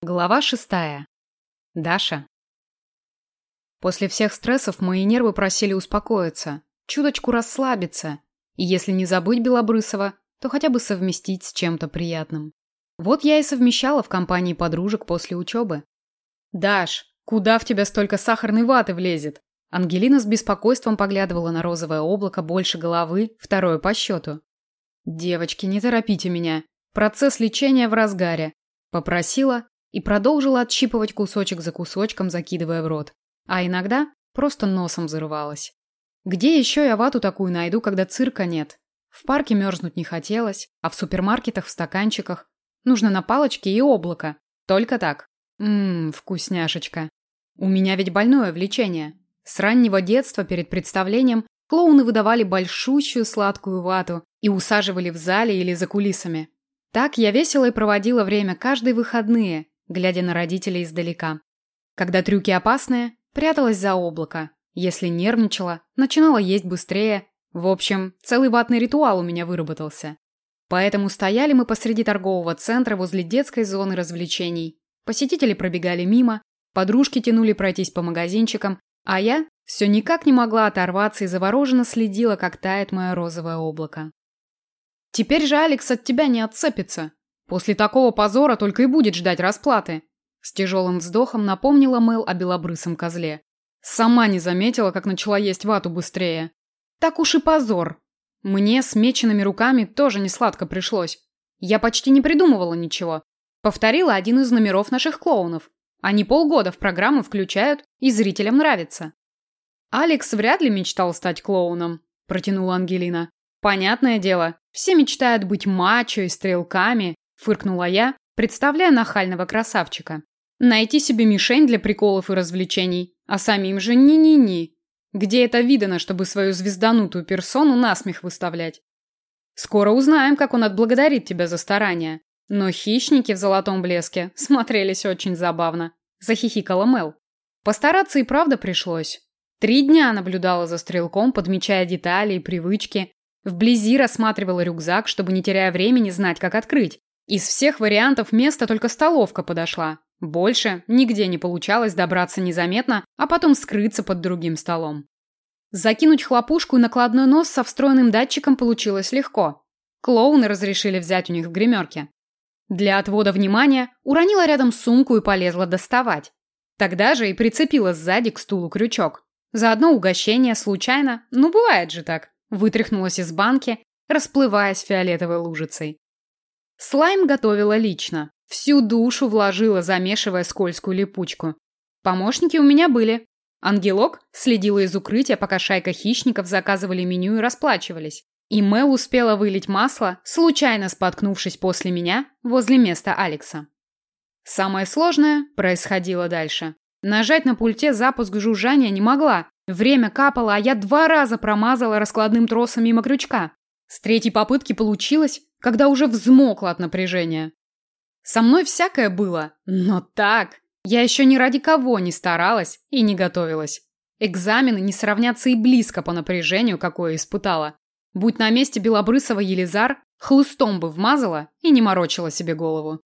Глава шестая. Даша. После всех стрессов мои нервы просили успокоиться, чуточку расслабиться, и если не забыть Белобрысова, то хотя бы совместить с чем-то приятным. Вот я и совмещала в компании подружек после учебы. «Даш, куда в тебя столько сахарной ваты влезет?» Ангелина с беспокойством поглядывала на розовое облако больше головы, второе по счету. «Девочки, не торопите меня. Процесс лечения в разгаре», – попросила и продолжила отщипывать кусочек за кусочком, закидывая в рот. А иногда просто носом зарывалась. Где еще я вату такую найду, когда цирка нет? В парке мерзнуть не хотелось, а в супермаркетах в стаканчиках нужно на палочке и облако. Только так. Ммм, вкусняшечка. У меня ведь больное влечение. С раннего детства перед представлением клоуны выдавали большущую сладкую вату и усаживали в зале или за кулисами. Так я весело и проводила время каждые выходные, глядя на родителей издалека. Когда трюки опасные, пряталась за облако. Если нервничала, начинала есть быстрее. В общем, целый ватный ритуал у меня выработался. Поэтому стояли мы посреди торгового центра возле детской зоны развлечений. Посетители пробегали мимо, подружки тянули пройтись по магазинчикам, а я все никак не могла оторваться и завороженно следила, как тает мое розовое облако. «Теперь же Алекс от тебя не отцепится», После такого позора только и будет ждать расплаты. С тяжелым вздохом напомнила Мэл о белобрысом козле. Сама не заметила, как начала есть вату быстрее. Так уж и позор. Мне с меченными руками тоже не сладко пришлось. Я почти не придумывала ничего. Повторила один из номеров наших клоунов. Они полгода в программу включают, и зрителям нравится. Алекс вряд ли мечтал стать клоуном, протянула Ангелина. Понятное дело, все мечтают быть мачо и стрелками, фыркнула я, представляя нахального красавчика. Найти себе мишень для приколов и развлечений, а самим же ни-ни-ни. Где это видано, чтобы свою звезданутую персону насмех выставлять? Скоро узнаем, как он отблагодарит тебя за старания. Но хищники в золотом блеске смотрелись очень забавно. Захихикала Мел. Постараться и правда пришлось. Три дня наблюдала за стрелком, подмечая детали и привычки. Вблизи рассматривала рюкзак, чтобы не теряя времени знать, как открыть. Из всех вариантов места только столовка подошла. Больше нигде не получалось добраться незаметно, а потом скрыться под другим столом. Закинуть хлопушку и накладной нос со встроенным датчиком получилось легко. Клоуны разрешили взять у них в гримерке. Для отвода внимания уронила рядом сумку и полезла доставать. Тогда же и прицепила сзади к стулу крючок. Заодно угощение случайно, ну бывает же так, вытряхнулась из банки, расплываясь фиолетовой лужицей. Слайм готовила лично. Всю душу вложила, замешивая скользкую липучку. Помощники у меня были. Ангелок следила из укрытия, пока шайка хищников заказывали меню и расплачивались. И Мэл успела вылить масло, случайно споткнувшись после меня возле места Алекса. Самое сложное происходило дальше. Нажать на пульте запуск жужжания не могла. Время капало, а я два раза промазала раскладным тросом мимо крючка. С третьей попытки получилось, когда уже взмокла от напряжения. Со мной всякое было, но так. Я еще ни ради кого не старалась и не готовилась. Экзамены не сравнятся и близко по напряжению, какое испытала. Будь на месте Белобрысова Елизар, хлыстом бы вмазала и не морочила себе голову.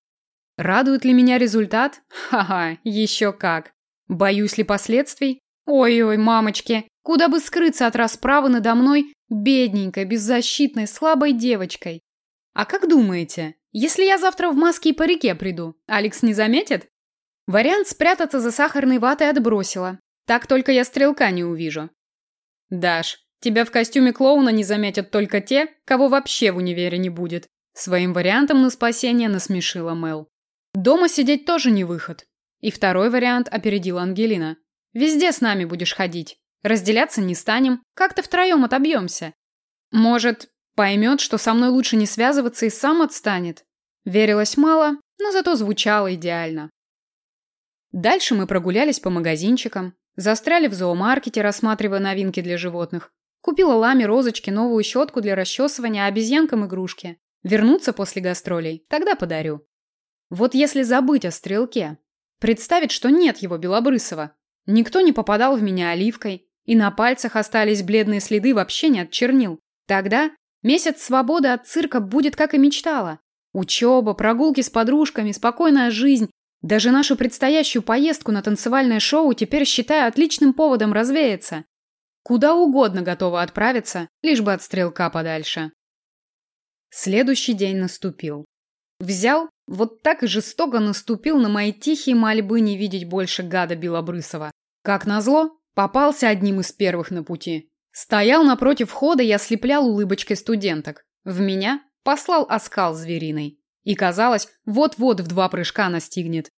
Радует ли меня результат? Ха-ха, еще как. Боюсь ли последствий? Ой-ой, мамочки, куда бы скрыться от расправы надо мной бедненькой, беззащитной, слабой девочкой? А как думаете, если я завтра в маске и парике приду, Алекс не заметит? Вариант спрятаться за сахарной ватой отбросила. Так только я стрелка не увижу. Даш, тебя в костюме клоуна не заметят только те, кого вообще в универе не будет. Своим вариантом на спасение насмешила Мел. Дома сидеть тоже не выход. И второй вариант опередила Ангелина. Везде с нами будешь ходить. Разделяться не станем, как-то втроем отобьемся. Может, Поймет, что со мной лучше не связываться и сам отстанет. Верилось мало, но зато звучало идеально. Дальше мы прогулялись по магазинчикам, застряли в зоомаркете, рассматривая новинки для животных. Купила ламе розочки новую щетку для расчесывания, обезьянкам игрушки. Вернуться после гастролей, тогда подарю. Вот если забыть о стрелке, представить, что нет его Белобрысова, никто не попадал в меня оливкой, и на пальцах остались бледные следы вообще не от чернил, тогда Месяц свободы от цирка будет, как и мечтала. Учеба, прогулки с подружками, спокойная жизнь. Даже нашу предстоящую поездку на танцевальное шоу теперь считаю отличным поводом развеяться. Куда угодно готова отправиться, лишь бы от стрелка подальше. Следующий день наступил. Взял, вот так и жестоко наступил на мои тихие мольбы не видеть больше гада Белобрысова. Как назло, попался одним из первых на пути. Стоял напротив входа и ослеплял улыбочкой студенток. В меня послал оскал звериный. И казалось, вот-вот в два прыжка настигнет.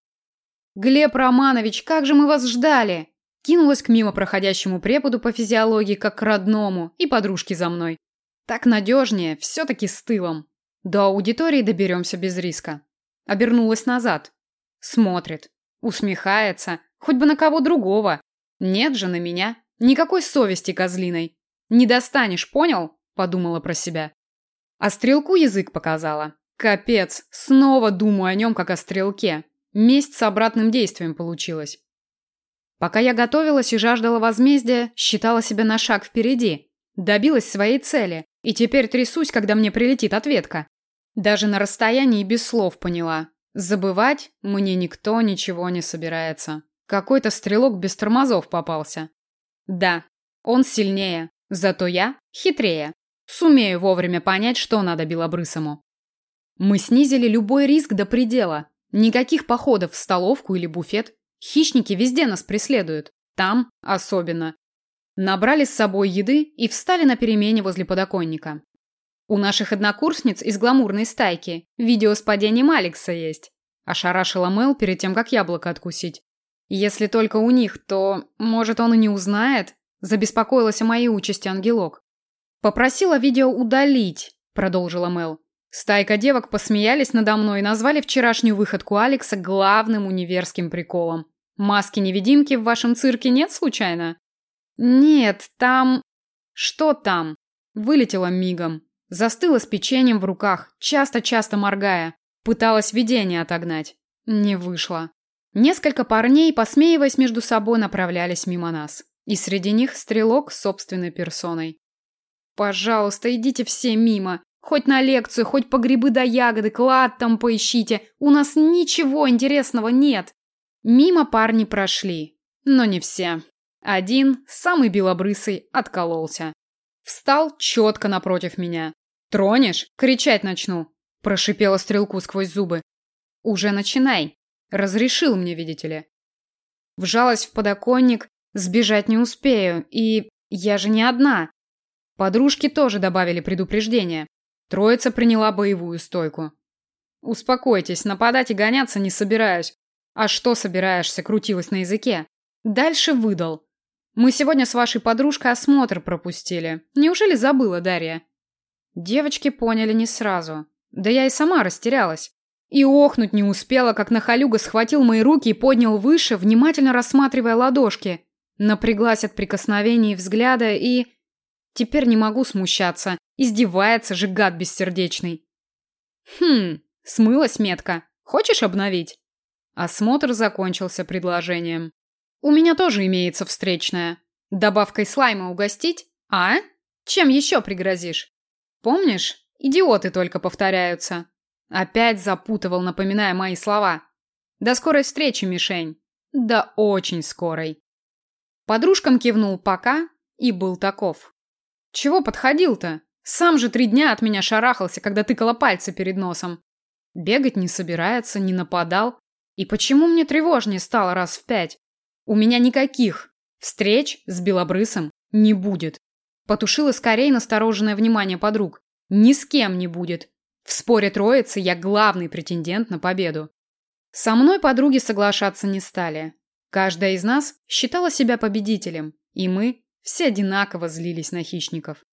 «Глеб Романович, как же мы вас ждали!» Кинулась к мимо проходящему преподу по физиологии, как к родному, и подружке за мной. Так надежнее, все-таки с тылом. До аудитории доберемся без риска. Обернулась назад. Смотрит. Усмехается. Хоть бы на кого другого. Нет же на меня. Никакой совести козлиной. Не достанешь, понял? Подумала про себя. А стрелку язык показала. Капец. Снова думаю о нем, как о стрелке. Месть с обратным действием получилась. Пока я готовилась и жаждала возмездия, считала себя на шаг впереди. Добилась своей цели. И теперь трясусь, когда мне прилетит ответка. Даже на расстоянии без слов поняла. Забывать мне никто ничего не собирается. Какой-то стрелок без тормозов попался. Да, он сильнее, зато я хитрее. Сумею вовремя понять, что надо белобрысому. Мы снизили любой риск до предела. Никаких походов в столовку или буфет. Хищники везде нас преследуют. Там особенно. Набрали с собой еды и встали на перемене возле подоконника. У наших однокурсниц из гламурной стайки видео с падением Алекса есть. Ошарашила Мэл перед тем, как яблоко откусить. Если только у них, то, может, он и не узнает? Забеспокоилась о моей участи ангелок. Попросила видео удалить, продолжила Мэл. Стайка девок посмеялись надо мной и назвали вчерашнюю выходку Алекса главным универским приколом. Маски-невидимки в вашем цирке нет случайно? Нет, там... Что там? Вылетела мигом. Застыла с печеньем в руках, часто-часто моргая. Пыталась видение отогнать. Не вышло. Несколько парней, посмеиваясь между собой, направлялись мимо нас. И среди них стрелок с собственной персоной. «Пожалуйста, идите все мимо. Хоть на лекцию, хоть по грибы да ягоды, клад там поищите. У нас ничего интересного нет». Мимо парни прошли. Но не все. Один, самый белобрысый, откололся. Встал четко напротив меня. «Тронешь? Кричать начну!» – прошипела стрелку сквозь зубы. «Уже начинай!» – разрешил мне, видите ли. Вжалась в подоконник, сбежать не успею, и я же не одна. Подружки тоже добавили предупреждение. Троица приняла боевую стойку. «Успокойтесь, нападать и гоняться не собираюсь. А что собираешься?» – крутилась на языке. Дальше выдал. Мы сегодня с вашей подружкой осмотр пропустили. Неужели забыла, Дарья? Девочки поняли не сразу. Да я и сама растерялась. И охнуть не успела, как Нахалюга схватил мои руки и поднял выше, внимательно рассматривая ладошки. Напряглась от прикосновений взгляда и... Теперь не могу смущаться. Издевается же гад бессердечный. Хм, смылась метка. Хочешь обновить? Осмотр закончился предложением. У меня тоже имеется встречная. Добавкой слайма угостить? А? Чем еще пригрозишь? Помнишь? Идиоты только повторяются. Опять запутывал, напоминая мои слова. До скорой встречи, мишень. Да очень скорой. Подружкам кивнул пока и был таков. Чего подходил-то? Сам же три дня от меня шарахался, когда тыкала пальцы перед носом. Бегать не собирается, не нападал. И почему мне тревожнее стало раз в пять? У меня никаких встреч с Белобрысом не будет. Потушила скорее настороженное внимание подруг. Ни с кем не будет. В споре троицы я главный претендент на победу. Со мной подруги соглашаться не стали. Каждая из нас считала себя победителем, и мы все одинаково злились на хищников.